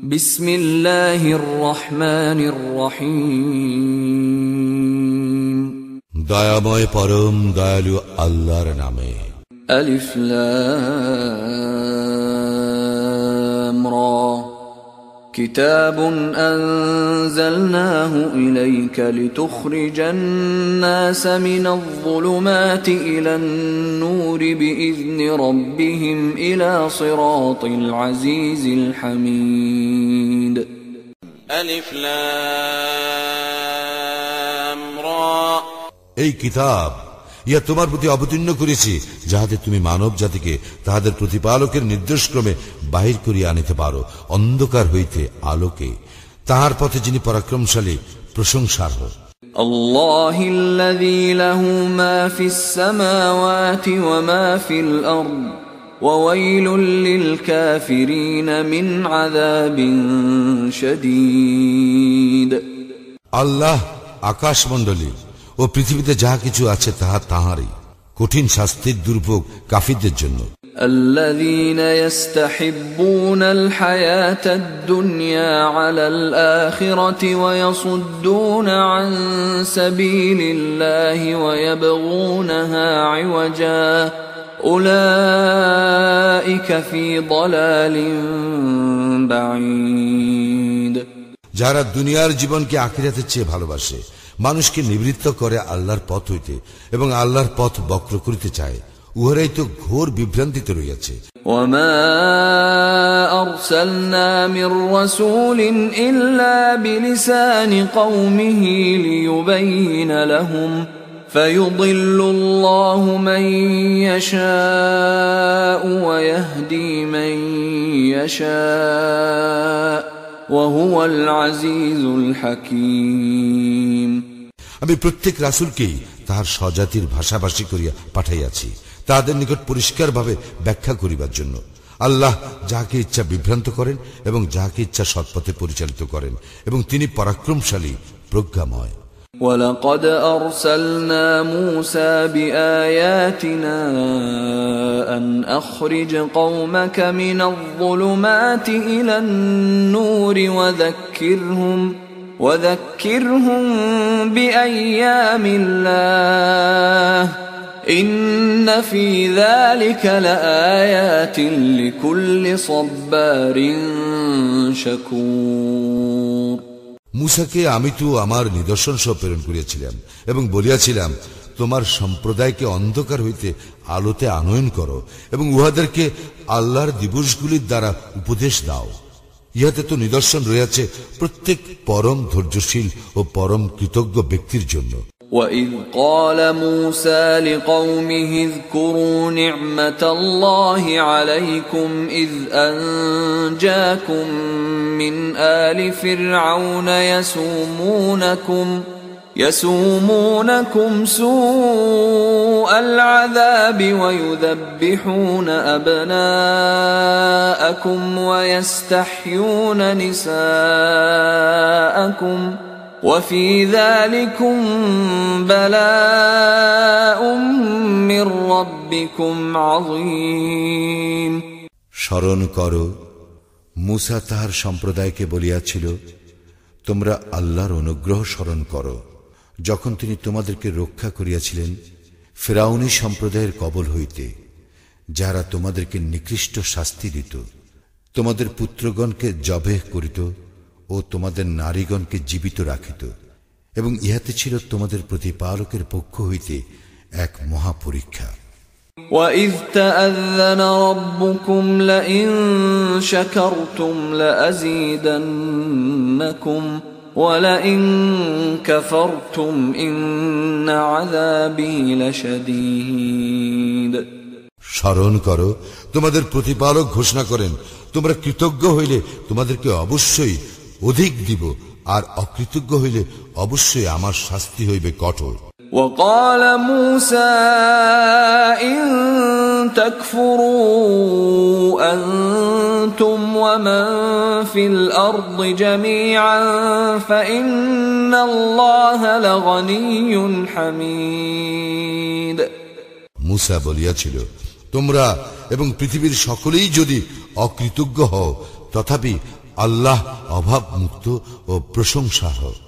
بسم الله الرحمن الرحيم দয়াময় পরম দয়ালু আল্লাহর নামে ألف لام را كتاب أنزلناه إليك لتخرج الناس من الظلمات إلى النور بإذن ربهم إلى صراط العزيز الحميد. ألف لام را. أي كتاب ইয়া তোমার প্রতি অবতীর্ণ করেছি যাহাতে তুমি মানব জাতিকে তাহাদের প্রতিপালকের নির্দেশক্রমে বাহির করিয়া আনিতে পারো অন্ধকার হইতে আলোকে তাহার পথে যিনি পরাক্রমশালী প্রশংসার্হ الله الذي له ما في السماوات وما في الارض وويل للكافرين من عذاب شديد আল্লাহ আকাশমণ্ডলী ও পৃথিবীতে যাহা কিছু আছে তাহা তাহারই কঠিন শাস্তির দুর্ভোগ কাফিরদের জন্য الذين يستحبون الحياة الدنيا على الآخرة ويصدون عن سبيل الله ويبغونها عوجا أولئك في ضلال بعيد যারা দুনিয়ার জীবনকে আখিরাতের চেয়ে ভালোবাসে মানুষকে নিবৃত্ত করে আল্লাহর পথ হইতে এবং আল্লাহর পথ বক্র করিতে চায় উহারাই তো ঘোর বিভ্রান্তিতে রইয়াছে وما أرسلنا من رسول إلا بلسان قومه ليبين لهم فيضل الله من يشاء ويهدي من يشاء وهو العزيز الحكيم আমি প্রত্যেক রাসুলকেই তাহার স্বজাতির ভাষাভাষী করিয়া পাঠাইয়াছি তাহাদের নিকট পরিষ্কারভাবে ব্যাখ্যা করিবার জন্য আল্লাহ যাহাকে ইচ্ছা বিভ্রান্ত করেন এবং যাহাকে ইচ্ছা সৎপথে পরিচালিত করেন এবং তিনি পরাক্রমশালী প্রজ্ঞাময় ولقد أرسلنا موسى بآياتنا أن أخرج قومك من الظلمات إلى النور وذكرهم وذكرهم بأيام الله إن في ذلك لآيات لكل صبار شكور মুসাকে আমি তো আমার নিদর্শন সহ প্রেরণ করিয়াছিলাম এবং বলিয়াছিলাম তোমার সম্প্রদায়কে অন্ধকার হইতে আলোতে আনয়ন করো এবং উহাদেরকে আল্লাহর দিবসগুলির দ্বারা উপদেশ দাও ইহাতে তো নিদর্শন রয়েছে প্রত্যেক পরম ধৈর্যশীল ও পরম কৃতজ্ঞ ব্যক্তির জন্য وإذ قال موسى لقومه اذكروا نعمة الله عليكم إذ أنجاكم من آل فرعون يسومونكم يسومونكم سوء العذاب ويذبحون أبناءكم ويستحيون نساءكم ۖ وفي ذلكم بلاء من ربكم عظيم স্মরণ করো মুসা তাহার সম্প্রদায়কে বলিয়াছিল তোমরা আল্লাহর অনুগ্রহ স্মরণ করো যখন তিনি তোমাদেরকে রক্ষা করিয়াছিলেন ফেরাউনি সম্প্রদায়ের কবল হইতে যারা তোমাদেরকে নিকৃষ্ট শাস্তি দিত তোমাদের পুত্রগণকে জবেহ করিত ও তোমাদের নারীগণকে জীবিত রাখিত এবং ইহাতে ছিল তোমাদের প্রতিপালকের পক্ষ হইতে এক মহাপরীক্ষা وإذ تأذن ربكم لئن شكرتم لأزيدنكم ولئن كفرتم إن عذابي لشديد স্মরণ করো তোমাদের প্রতিপালক ঘোষণা করেন তোমরা কৃতজ্ঞ হইলে তোমাদেরকে অবশ্যই অধিক দিব আর অকৃতজ্ঞ হইলে অবশ্যই আমার শাস্তি হইবে কঠোর وقال موسى إن تكفروا أنتم ومن في الأرض جميعا فإن الله لغني حميد মুসা বলিয়াছিল তোমরা এবং পৃথিবীর সকলেই যদি অকৃতজ্ঞ হও তথাপি আল্লাহ অভাব মুক্ত ও প্রশংসাহ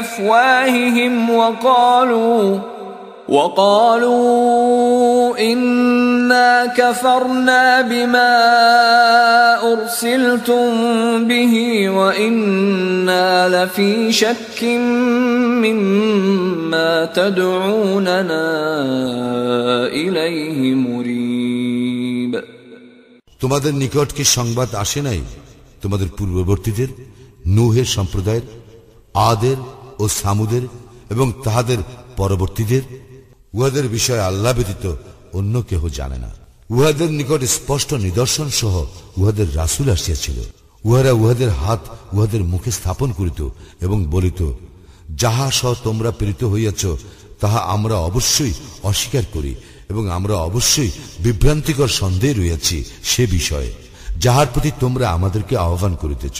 أفواههم وقالوا وقالوا إنا كفرنا بما أرسلتم به وإنا لفي شك مما تدعوننا إليه مريب তোমাদের নিকট কি সংবাদ আসে নাই তোমাদের পূর্ববর্তীদের নুহের সম্প্রদায়ের আদের ও সামুদের এবং তাহাদের পরবর্তীদের, উহাদের বিষয়ে আল্লাহ ব্যতীত অন্য কেহ জানে না। উহাদের নিকট স্পষ্ট নিদর্শন সহ উহাদের রাসুল আসিয়াছিল। উহারা উহাদের হাত উহাদের মুখে স্থাপন করিত এবং বলিত, যাহা সহ তোমরা প্রেরিত হইয়াছ, তাহা আমরা অবশ্যই অস্বীকার করি এবং আমরা অবশ্যই বিভ্রান্তিকর সন্দেহ রইয়াছি সে বিষয়ে, যাহার প্রতি তোমরা আমাদেরকে আহ্বান করিতেছ।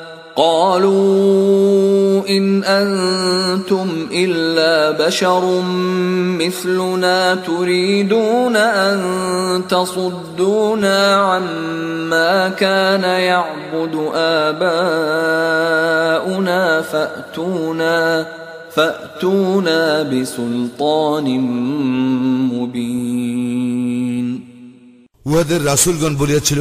قالوا إن أنتم إلا بشر مثلنا تريدون أن تصدونا عما كان يعبد آباؤنا فأتونا فأتونا بسلطان مبين উহাদের রাসুলগণ বলিয়াছিল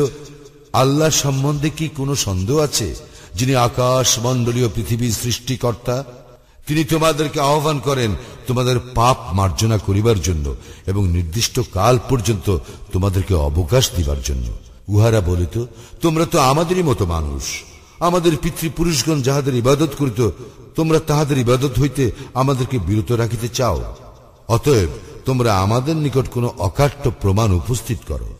আল্লাহ সম্বন্ধে কি কোনো সন্দেহ আছে যিনি আকাশ মণ্ডলীয় পৃথিবীর সৃষ্টিকর্তা, তিনি তোমাদেরকে আহ্বান করেন তোমাদের পাপ মার্জনা করিবার জন্য এবং নির্দিষ্ট কাল পর্যন্ত তোমাদেরকে অবকাশ দিবার জন্য। উহারা বলিত, তোমরা তো আমাদেরই মতো মানুষ। আমাদের পিতৃপুরুষগণ যাহাদের ইবাদত করিত, তোমরা তাহাদের ইবাদত হইতে আমাদেরকে বিরত রাখিতে চাও। অতএব তোমরা আমাদের নিকট কোনো অকাট্য প্রমাণ উপস্থিত করো।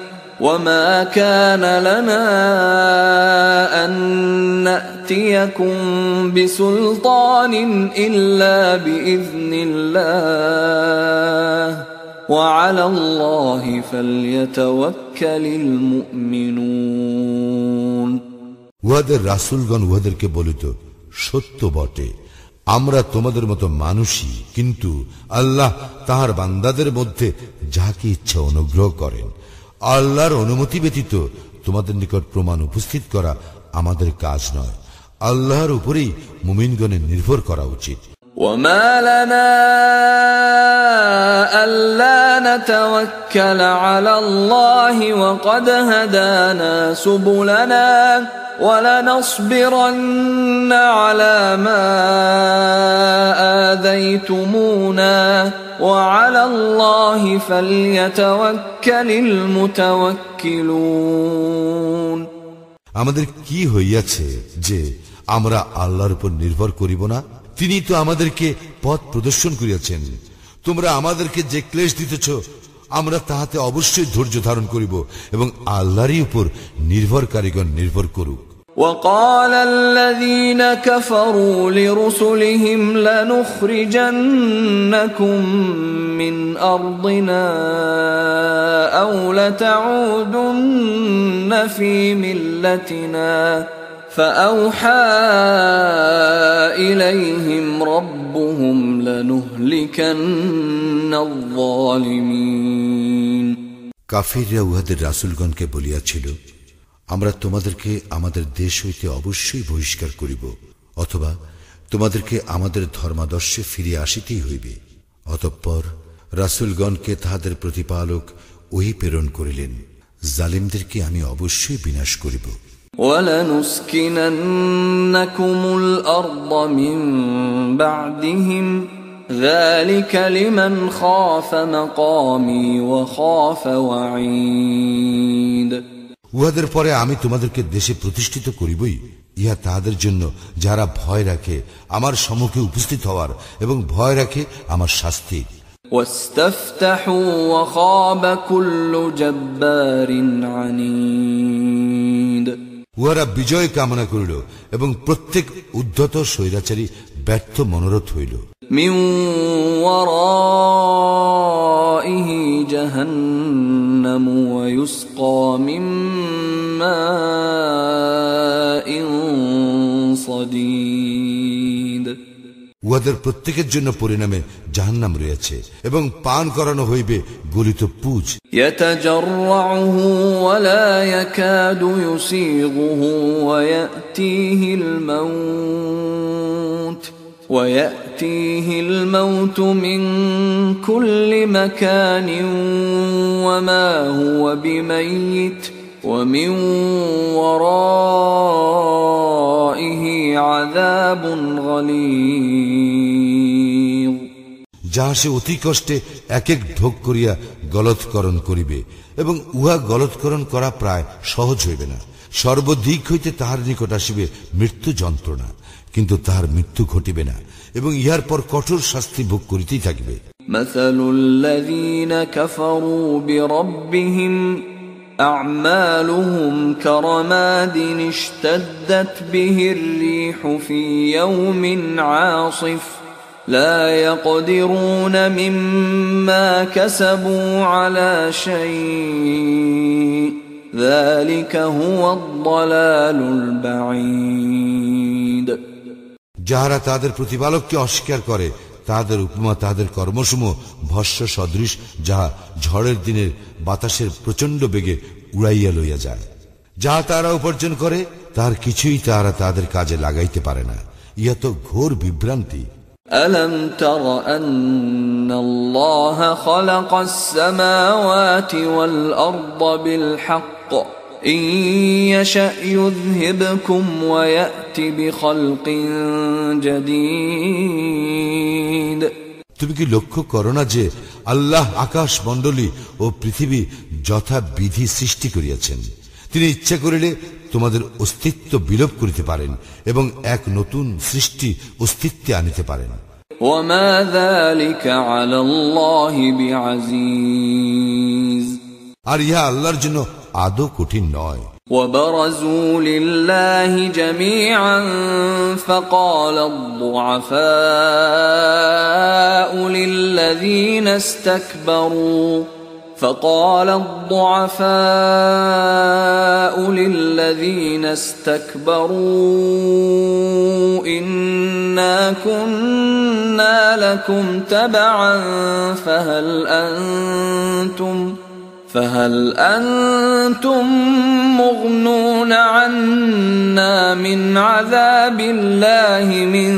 وما كان لنا أن نأتيكم بسلطان إلا بإذن الله وعلى الله فليتوكل المؤمنون উহাদের রাসুলগণ উহাদেরকে বলিত সত্য বটে আমরা তোমাদের মতো মানুষই কিন্তু আল্লাহ তাহার বান্দাদের মধ্যে যাকে ইচ্ছা অনুগ্রহ করেন আল্লাহর অনুমতি ব্যতীত তোমাদের নিকট প্রমাণ উপস্থিত করা আমাদের কাজ নয়। আল্লাহর উপরেই মুমিনগণের নির্ভর করা উচিত। وما لنا ألا نتوكل على الله وقد هدانا سبلنا ولنصبرن على ما آذيتمونا وعلى الله فليتوكل المتوكلون আমাদের কি হইয়াছে যে আমরা আল্লাহর উপর নির্ভর করিব না তিনি তো আমাদেরকে পথ প্রদর্শন করিয়াছেন তোমরা আমাদেরকে যে ক্লেশ দিতেছ আমরা তাহাতে অবশ্যই ধৈর্য ধারণ করিব এবং আল্লাহরই উপর নির্ভরকারীগণ নির্ভর করুক وقال الذين كفروا لرسلهم لنخرجنكم من أرضنا أو لتعودن في ملتنا فأوحى إليهم ربهم لنهلكن الظالمين কাফিররা উহাদের রাসুলগণকে বলিয়াছিল আমরা তোমাদেরকে আমাদের দেশ হইতে অবশ্যই বহিষ্কার করিব অথবা তোমাদেরকে আমাদের ধর্মাদর্শে ফিরে আসিতেই হইবে অতঃপর রাসুলগণকে তাহাদের প্রতিপালক ওহি প্রেরণ করিলেন জালিমদেরকে আমি অবশ্যই বিনাশ করিব ولنسكننكم الأرض من بعدهم ذلك لمن خاف مقامي وخاف وعيد উহাদের পরে আমি তোমাদেরকে দেশে প্রতিষ্ঠিত করিবই ইহা তাহাদের জন্য যারা ভয় রাখে আমার সম্মুখে উপস্থিত হওয়ার এবং ভয় রাখে আমার শাস্তির واستفتحوا وخاب كل جبار عنيد উহারা বিজয় কামনা করিল এবং প্রত্যেক উদ্ধত স্বৈরাচারী ব্যর্থ মনোরথ হইল। من উহাদের প্রত্যেকের জন্য পরিণামে জাহান্নাম রয়েছে এবং পান করানো হইবে গলিত পুজ يتجرعه ولا يكاد يسيغه ويأتيه الموت ويأتيه الموت من كل مكان وما هو بميت ومن ورائه عذاب غليظ যাহা সে অতি কষ্টে এক এক ঢোক করিয়া গলৎকরণ করিবে এবং উহা গলৎকরণ করা প্রায় সহজ হইবে না সর্বদিক হইতে তাহার নিকট আসিবে মৃত্যু যন্ত্রণা কিন্তু তাহার মৃত্যু ঘটিবে না এবং ইহার পর কঠোর শাস্তি ভোগ করিতেই থাকিবে مثل الذين كفروا بربهم أعمالهم كرماد اشتدت به الريح في يوم عاصف لا يقدرون مما كسبوا على شيء ذلك هو الضلال البعيد যাহারা তাদের প্রতিপালককে অস্বীকার করে তাহাদের উপমা তাহাদের কর্মসমূহ ভস্য সদৃশ যাহা ঝড়ের দিনের বাতাসের প্রচন্ড বেগে উড়াইয়া লইয়া যায় যাহা তারা উপার্জন করে তার কিছুই তাহারা তাদের কাজে লাগাইতে পারে না ইহা তো ঘোর বিভ্রান্তি ألم تر أن الله خلق السماوات والأرض بالحق إن يشأ يذهبكم ويأت بخلق جديد তুমি কি লক্ষ্য করো না যে আল্লাহ আকাশ মণ্ডলী ও পৃথিবী যথা বিধি সৃষ্টি করিয়াছেন তিনি ইচ্ছা করিলে তোমাদের অস্তিত্ব বিলোপ করিতে পারেন এবং এক নতুন সৃষ্টি অস্তিত্বে আনিতে পারেন وما ذلك على الله بعزيز আর ইহা আল্লাহর জন্য আদৌ কঠিন নয় وبرزوا لله جميعا فقال الضعفاء للذين استكبروا فقال الضعفاء للذين استكبروا إنا كنا لكم تبعا فهل أنتم فهل أنتم مغنون عنا من عذاب الله من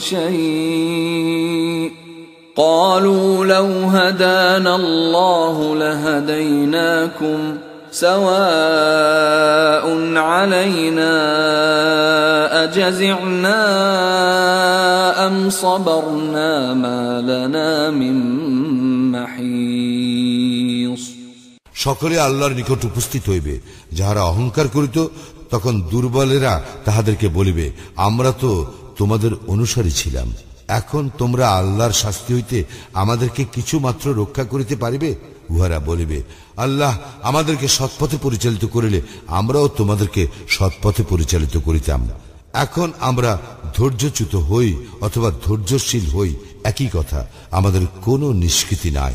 شيء؟ قالوا لو هدانا الله لهديناكم سواء علينا أجزعنا أم صبرنا ما لنا من محيص সকলে আল্লাহর নিকট উপস্থিত হইবে। যাহারা অহংকার করিত, তখন দুর্বলেরা তাহাদেরকে বলিবে, আমরা তো তোমাদের অনুসারী ছিলাম। এখন তোমরা আল্লাহর শাস্তি হইতে আমাদেরকে কিছু মাত্র রক্ষা করিতে পারিবে? উহারা বলিবে, আল্লাহ আমাদেরকে সৎপথে পরিচালিত করিলে আমরাও তোমাদেরকে সৎপথে পরিচালিত করিতাম। এখন আমরা ধৈর্যচ্যুত হই অথবা ধৈর্যশীল হই। একই কথা, আমাদের কোনো নিষ্কৃতি নাই।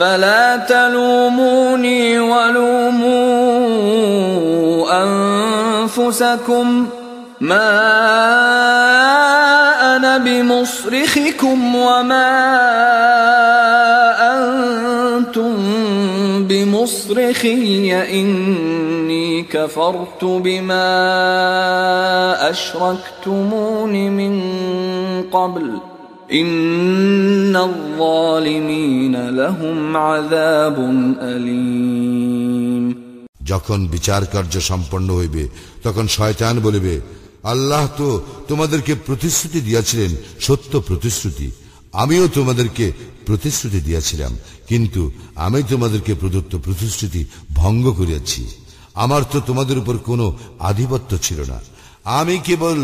فلا تلوموني ولوموا أنفسكم ما أنا بمصرخكم وما أنتم بمصرخي إني كفرت بما أشركتمون من قبل যখন বিচার কার্য সম্পন্ন হইবে, তখন শয়তান বলিবে, আল্লাহ তো তোমাদেরকে প্রতিশ্রুতি দিয়াছিলেন, সত্য প্রতিশ্রুতি। আমিও তোমাদেরকে প্রতিশ্রুতি দিয়াছিলাম, কিন্তু আমি তোমাদেরকে প্রদত্ত প্রতিশ্রুতি ভঙ্গ করিয়াছি। আমার তো তোমাদের উপর কোনো আধিপত্য ছিল না। আমি কেবল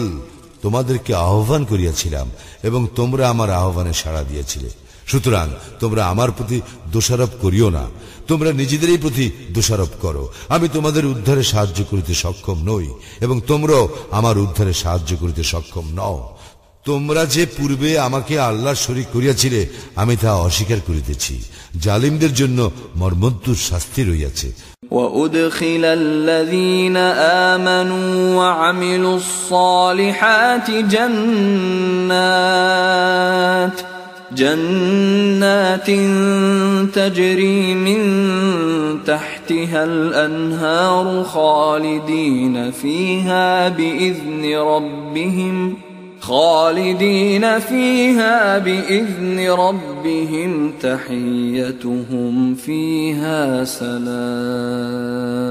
তোমাদেরকে আহ্বান করিয়াছিলাম এবং তোমরা আমার আহ্বানে সাড়া দিয়েছিলে। সুতরাং তোমরা আমার প্রতি দোষারোপ করিও না। তোমরা নিজেদেরই প্রতি দোষারোপ করো। আমি তোমাদের উদ্ধারে সাহায্য করিতে সক্ষম নই এবং তোমরাও আমার উদ্ধারে সাহায্য করিতে সক্ষম নও। তোমরা যে পূর্বে আমাকে আল্লাহর শরিক করিয়াছিলে আমি তা অস্বীকার করিতেছি জালিমদের জন্য মর্মন্তুর শাস্তি রইয়াছে وأدخل الذين آمنوا وعملوا الصالحات جنات جنات تجري من تحتها الأنهار خالدين فيها بإذن ربهم خالدين فيها بإذن ربهم تحيتهم فيها سلام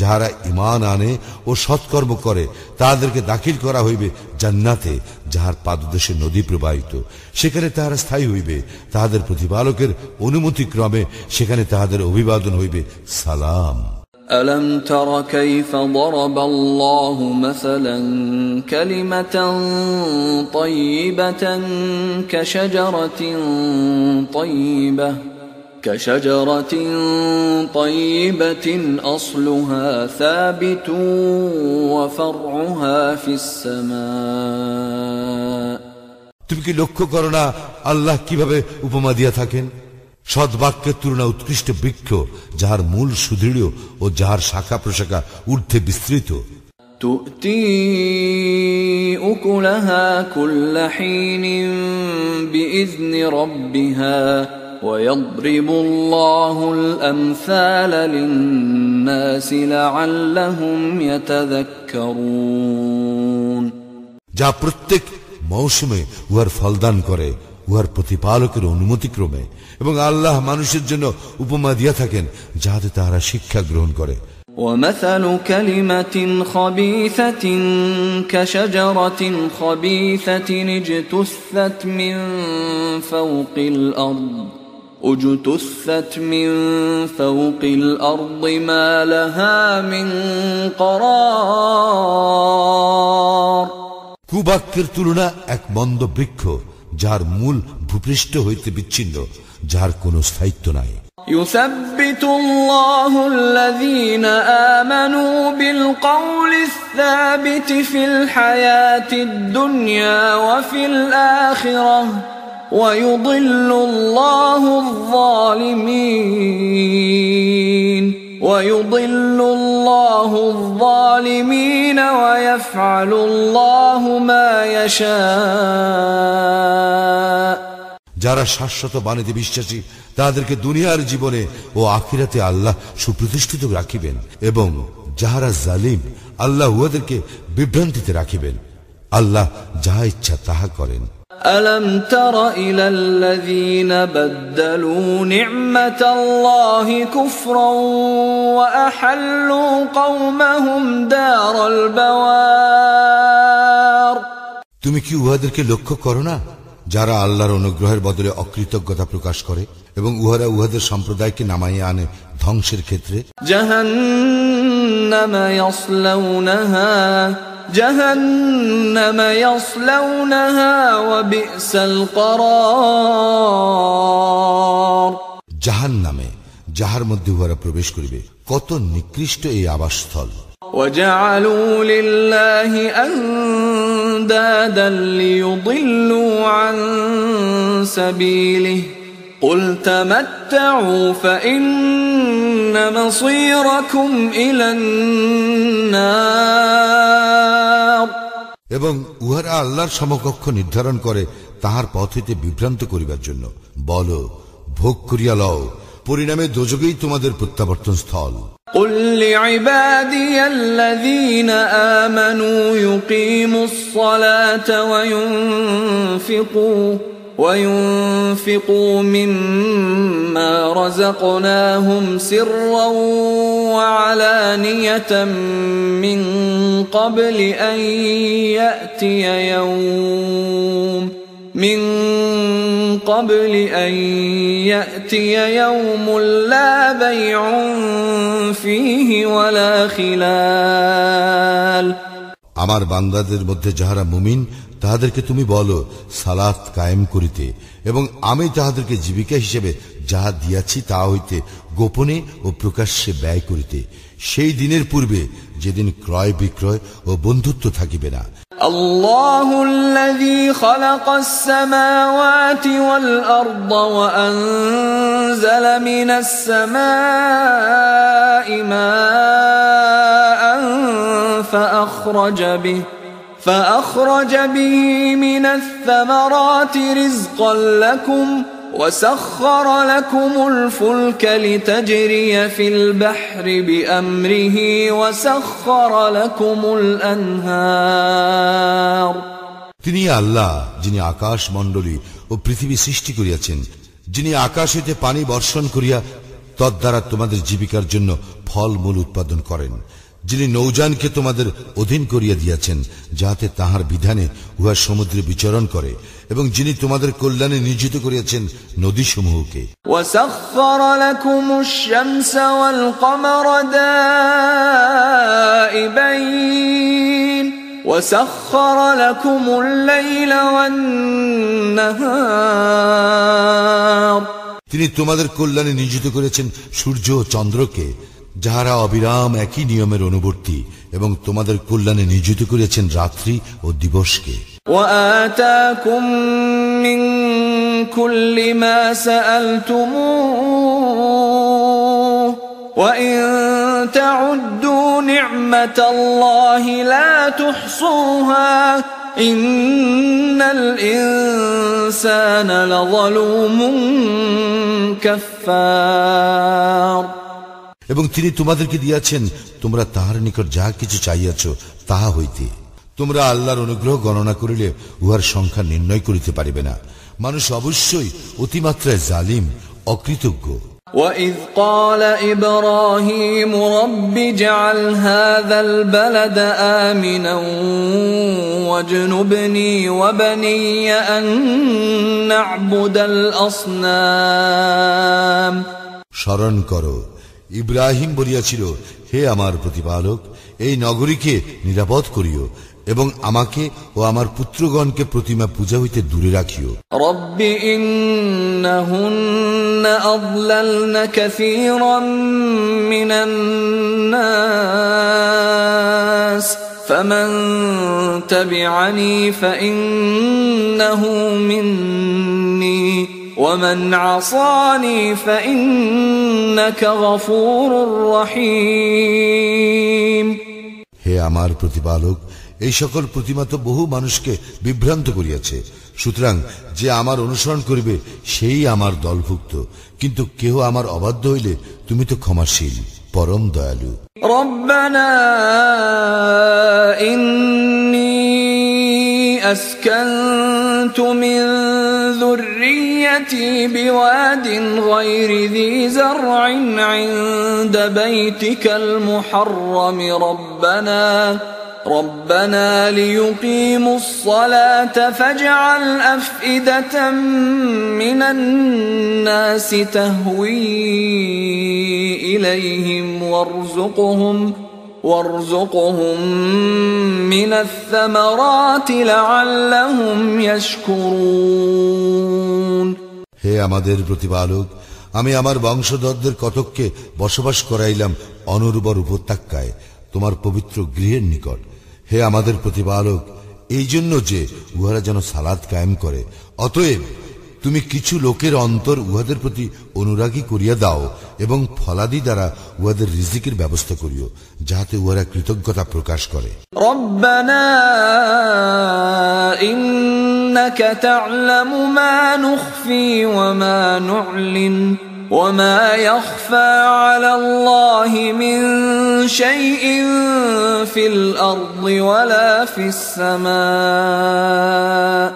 যাহারা ইমান আনে ও সৎকর্ম করে তাহাদেরকে দাখিল করা হইবে জান্নাতে যাহার পাদদেশে নদী প্রবাহিত সেখানে তাহারা স্থায়ী হইবে তাহাদের প্রতিপালকের অনুমতি ক্রমে সেখানে তাহাদের অভিবাদন হইবে সালাম ألم تر كيف ضرب الله مثلا كلمة طيبة كشجرة طيبة كشجرة طيبة أصلها ثابت وفرعها في السماء তুমি কি লক্ষ্য করো না আল্লাহ কিভাবে উপমা দিয়া থাকেন সদ্বাক্যের তুলনা উৎকৃষ্ট বৃক্ষ যাহার মূল সুদৃঢ় ও যাহার শাখা প্রশাখা ঊর্ধ্বে বিস্তৃত تؤتي أكلها كل حين بإذن ربها ويضرب الله الأمثال للناس لعلهم يتذكرون যা প্রত্যেক মৌসুমে উহার ফলদান করে উহার প্রতিপালকের অনুমতিক্রমে এবং আল্লাহ মানুষের জন্য উপমা দিয়া থাকেন যাহাতে তাহারা শিক্ষা গ্রহণ করে ومثل كلمة خبيثة كشجرة خبيثة اجتثت من فوق الأرض اجتثت من فوق الأرض ما لها من قرار কুবাক্যের তুলনা এক মন্দ বৃক্ষ যার মূল ভূপৃষ্ঠ হইতে বিচ্ছিন্ন যার কোনো স্থায়িত্ব নাই يثبت الله الذين آمنوا بالقول الثابت في الحياة الدنيا وفي الآخرة ويضل الله الظالمين ويضل الله الظالمين ويفعل الله ما يشاء যারা শাশ্বত বাণীতে বিশ্বাসী তাদেরকে দুনিয়ার জীবনে ও আখিরাতে আল্লাহ সুপ্রতিষ্ঠিত রাখিবেন এবং যাহারা জালিম আল্লাহ উহাদেরকে বিভ্রান্তিতে রাখিবেন আল্লাহ যাহা ইচ্ছা তাহা করেন ألم تر إلى الذين بدلوا نعمة الله كفرا وأحلوا قومهم دار البوار তুমি কি উহাদেরকে লক্ষ্য করো না যারা আল্লাহর অনুগ্রহের বদলে অকৃতজ্ঞতা প্রকাশ করে এবং উহারা উহাদের সম্প্রদায়কে নামাইয়া আনে ধ্বংসের ক্ষেত্রে। জাহান নামে যাহার মধ্যে উহারা প্রবেশ করিবে কত নিকৃষ্ট এই আবাসস্থল। وجعلوا لله أندادا ليضلوا عن سبيله قل تمتعوا فإن مصيركم إلى النار এবং উহারা আল্লাহর সমকক্ষ নির্ধারণ করে তাহার পথ হইতে বিভ্রান্ত করিবার জন্য বল ভোগ করিয়া লও পরিণামে দোজগেই তোমাদের প্রত্যাবর্তন স্থল قل لعبادي الذين آمنوا يقيموا الصلاة وينفقوا وينفقوا مما رزقناهم سرا وعلانية من قبل أن يأتي يوم من قبل أن يأتي يوم لا بيع فيه ولا خلال আমার বান্দাদের মধ্যে যাহারা মুমিন তাহাদেরকে তুমি বলো সালাত কায়েম করিতে এবং আমি তাহাদেরকে জীবিকা হিসেবে যাহা দিয়াছি তা হইতে গোপনে ও প্রকাশ্যে ব্যয় করিতে সেই দিনের পূর্বে যেদিন ক্রয় বিক্রয় ও বন্ধুত্ব থাকিবে না الله الذي خلق السماوات والأرض وأنزل من السماء ماء فأخرج به فأخرج به من الثمرات رزقا لكم وسخر لكم الفلك لتجري في البحر بأمره وسخر لكم الأنهار তিনি আল্লাহ যিনি আকাশ মণ্ডলী ও পৃথিবী সৃষ্টি করিয়াছেন যিনি আকাশ হইতে পানি বর্ষণ করিয়া তদ্বারা তোমাদের জীবিকার জন্য ফল মূল উৎপাদন করেন যিনি নৌযানকে তোমাদের অধীন করিয়া দিয়াছেন যাহাতে তাহার বিধানে উহা সমুদ্রে বিচরণ করে এবং যিনি তোমাদের কল্যাণে নিয়োজিত করিয়াছেন নদীসমূহকে وسخر لكم الشمس والقمر دائبين وسخر لكم الليل والنهار তিনি তোমাদের কল্যাণে নিয়োজিত করেছেন সূর্য ও চন্দ্রকে যাহারা অবিরাম একই নিয়মের অনুবর্তী এবং তোমাদের কল্যাণে নিয়োজিত করেছেন রাত্রি ও দিবসকে وآتاكم من كل ما سألتموه وإن تعدوا نعمة الله لا تحصوها إن الإنسان لظلوم كفار এবং তিনি তোমাদেরকে দিয়াছেন তোমরা তাহার নিকট যাহা কিছু চাইয়াছ তাহা হইতে তোমরা আল্লাহর অনুগ্রহ গণনা করিলে উহার সংখ্যা নির্ণয় করিতে পারিবে না মানুষ অবশ্যই অতিমাত্রায় জালিম অকৃতজ্ঞ وإذ قال إبراهيم رب اجعل هذا البلد آمنا واجنبني وبني أن نعبد الأصنام স্মরণ করো ইব্রাহিম বলিয়াছিল হে আমার প্রতিপালক এই নগরীকে নিরাপদ করিও এবং আমাকে ও আমার পুত্রগণকে প্রতিমা পূজা হইতে দূরে রাখিও رب إنهن أضللن كثيرا من الناس فمن تبعني فإنه مني ومن عصاني فإنك غفور رحيم হে আমার প্রতিপালক এই সকল প্রতিমা তো বহু মানুষকে বিভ্রান্ত করিয়াছে সুতরাং যে আমার অনুসরণ করিবে সেই আমার দলভুক্ত কিন্তু কেহ আমার অবাধ্য হইলে তুমি তো ক্ষমাশীল পরম দয়ালু ربنا إني أسكنت من ذريتي بواد غير ذي زرع عند بيتك المحرم ربنا ربنا ليقيموا الصلاة فاجعل أفئدة من الناس تهوي إليهم وارزقهم وارزقهم من الثمرات لعلهم يشكرون হে আমাদের প্রতিপালক আমি আমার বংশধরদের কতককে বসবাস করাইলাম অনুর্বর উপত্যকায় তোমার পবিত্র গৃহের নিকট হে আমাদের প্রতিপালক এই জন্য যে উহারা যেন সালাদ কায়েম করে অতএব তুমি কিছু লোকের অন্তর উহাদের প্রতি অনুরাগী করিয়া দাও এবং ফলাদি দ্বারা উহাদের রিজিকের ব্যবস্থা করিও যাহাতে উহারা কৃতজ্ঞতা প্রকাশ করে ربنا إنك تعلم ما نخفي وما نعلن وما يخفى على الله من شيء في الأرض ولا في السماء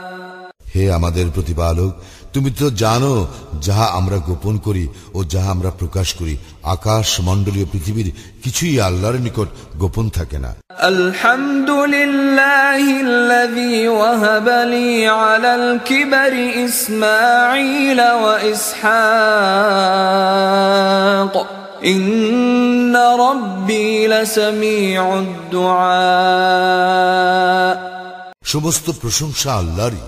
হে আমাদের প্রতিপালক তুমি তো জানো যাহা আমরা গোপন করি ও যাহা আমরা প্রকাশ করি আকাশ মণ্ডলীয় পৃথিবীর কিছুই আল্লাহর নিকট গোপন থাকে না الحمد لله الذي وهب لي على الكبر إسماعيل وإسحاق إن ربي لسميع الدعاء সমস্ত প্রশংসা আল্লাহরই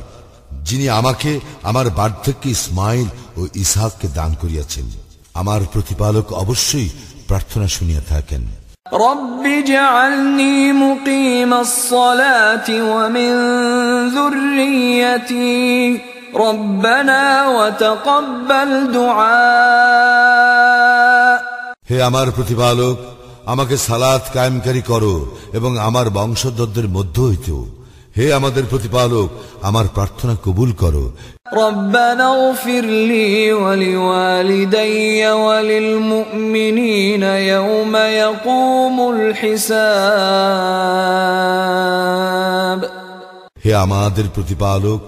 যিনি আমাকে আমার বার্ধক্যে ইসমাইল ও ইসহাককে দান করিয়াছেন আমার প্রতিপালক অবশ্যই প্রার্থনা শুনিয়া থাকেন رب اجعلني مقيم الصلاة ومن ذريتي ربنا وتقبل دعاء হে আমার প্রতিপালক আমাকে সালাত কায়েমকারী করো এবং আমার বংশধরদের মধ্য হইতেও হে আমাদের প্রতিপালক আমার প্রার্থনা কবুল করো ربنا اغفر لي ولوالدي وللمؤمنين يوم يقوم الحساب হে আমাদের প্রতিপালক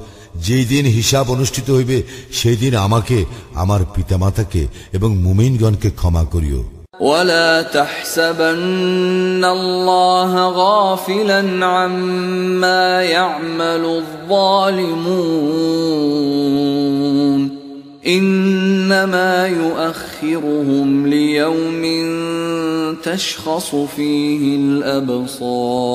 যেই দিন হিসাব অনুষ্ঠিত হইবে সেই দিন আমাকে আমার পিতামাতাকে এবং মুমিনগণকে ক্ষমা করিও ولا تحسبن الله غافلا عما يعمل الظالمون انما يؤخرهم ليوم تشخص فيه الابصار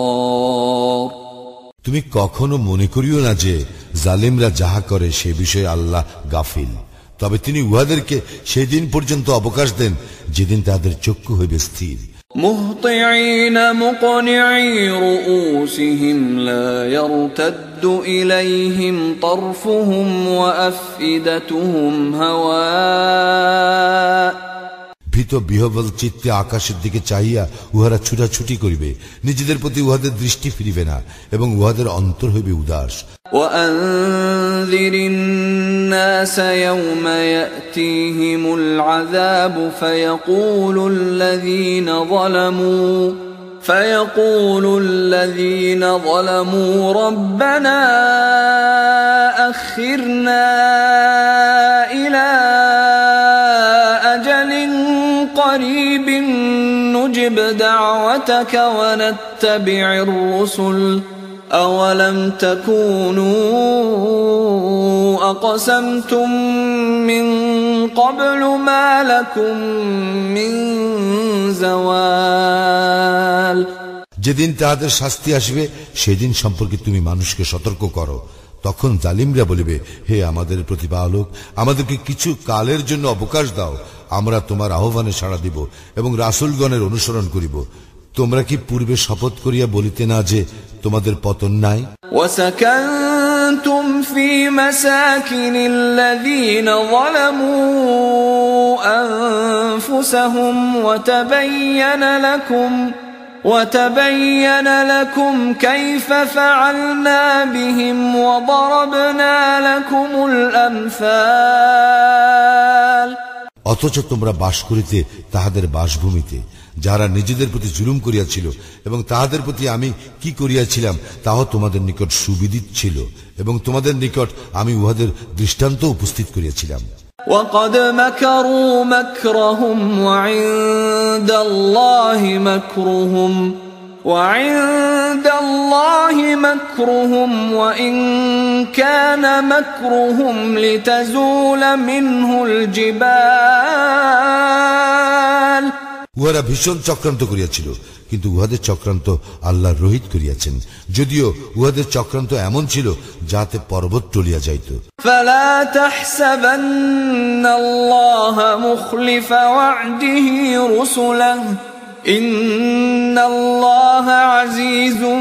তুমি কখনো মনে করিও না যে জালিমরা যাহা করে সে বিষয়ে আল্লাহ গাফিল তবে তিনি উহাদেরকে সেই দিন পর্যন্ত অবকাশ দেন যেদিন তাদের চক্ষু হইবে স্থির مهطعين مقنعي رؤوسهم لا يرتد اليهم طرفهم وافئدتهم هواء ভীত বিহবল চিত্তে আকাশের দিকে চাহিয়া উহারা ছুটাছুটি করিবে নিজেদের প্রতি উহাদের দৃষ্টি ফিরিবে না এবং উহাদের অন্তর হইবে উদাস وأنذر الناس يوم يأتيهم العذاب فيقول الذين ظلموا فيقول الذين ظلموا ربنا أخرنا إلى نجب دعوتك ونتبع الرسل أولم تكونوا أقسمتم من قبل ما لكم من زوال যেদিন তাহাদের শাস্তি আসবে সেদিন সম্পর্কে তুমি মানুষকে সতর্ক করো তখন জালিমরা বলিবে হে আমাদের প্রতিপালক আমাদেরকে কিছু কালের জন্য অবকাশ দাও আমরা তোমার আহ্বানে সাড়া দিব এবং রাসুলগণের অনুসরণ করিব তোমরা কি পূর্বে শপথ করিয়া বলিতে না যে তোমাদের পতন নাই وسكنتم في مساكن الذين ظلموا أنفسهم وتبين لكم وتبين لكم كيف فعلنا بهم وضربنا لكم الأمثال অথচ তোমরা বাস করিতে তাহাদের বাসভূমিতে যারা নিজেদের প্রতি জুলুম করিয়াছিল এবং তাহাদের প্রতি আমি কি করিয়াছিলাম তাও তোমাদের নিকট সুবিদিত ছিল এবং তোমাদের নিকট আমি উহাদের দৃষ্টান্ত উপস্থিত করিয়াছিলাম وقد مكروا مكرهم وعند الله مكرهم وعند الله مكرهم وإن كان مكرهم لتزول منه الجبال উহারা ভীষণ চক্রান্ত করিয়াছিল কিন্তু উহাদের চক্রান্ত আল্লাহ রোহিত করিয়াছেন যদিও উহাদের চক্রান্ত এমন ছিল যাতে পর্বত টলিয়া যাইত فلا تحسبن الله مخلف وعده رسله إن الله عزيز ذو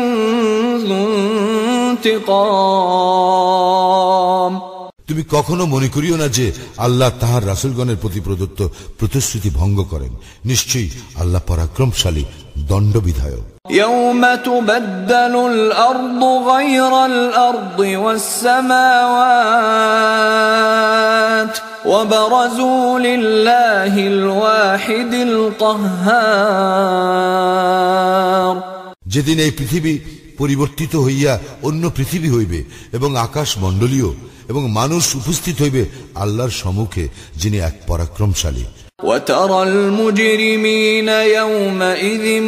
انتقام তুমি কখনো মনে করিও না যে আল্লাহ তাহার রাসুলগণের প্রতি প্রদত্ত প্রতিশ্রুতি ভঙ্গ করেন নিশ্চয়ই আল্লাহ পরাক্রমশালী দণ্ডবিধায়ক يوم تبدل الأرض غير الأرض والسماوات وبرزوا لله الواحد القهار যেদিন এই পৃথিবী পরিবর্তিত হইয়া অন্য পৃথিবী হইবে এবং আকাশ মণ্ডলীয় এবং মানুষ উপস্থিত হইবে আল্লাহর সম্মুখে যিনি এক পরাক্রমশালী وترى المجرمين يومئذ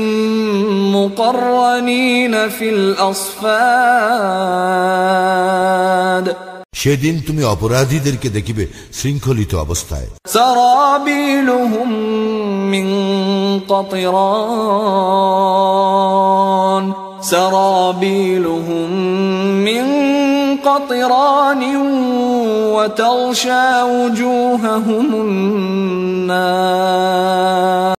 مقرنين في الأصفاد সেদিন তুমি অপরাধীদেরকে দেখিবে শৃঙ্খলিত অবস্থায় سرابيلهم من قطران سرابيلهم من قطران وتغشى وجوههم النار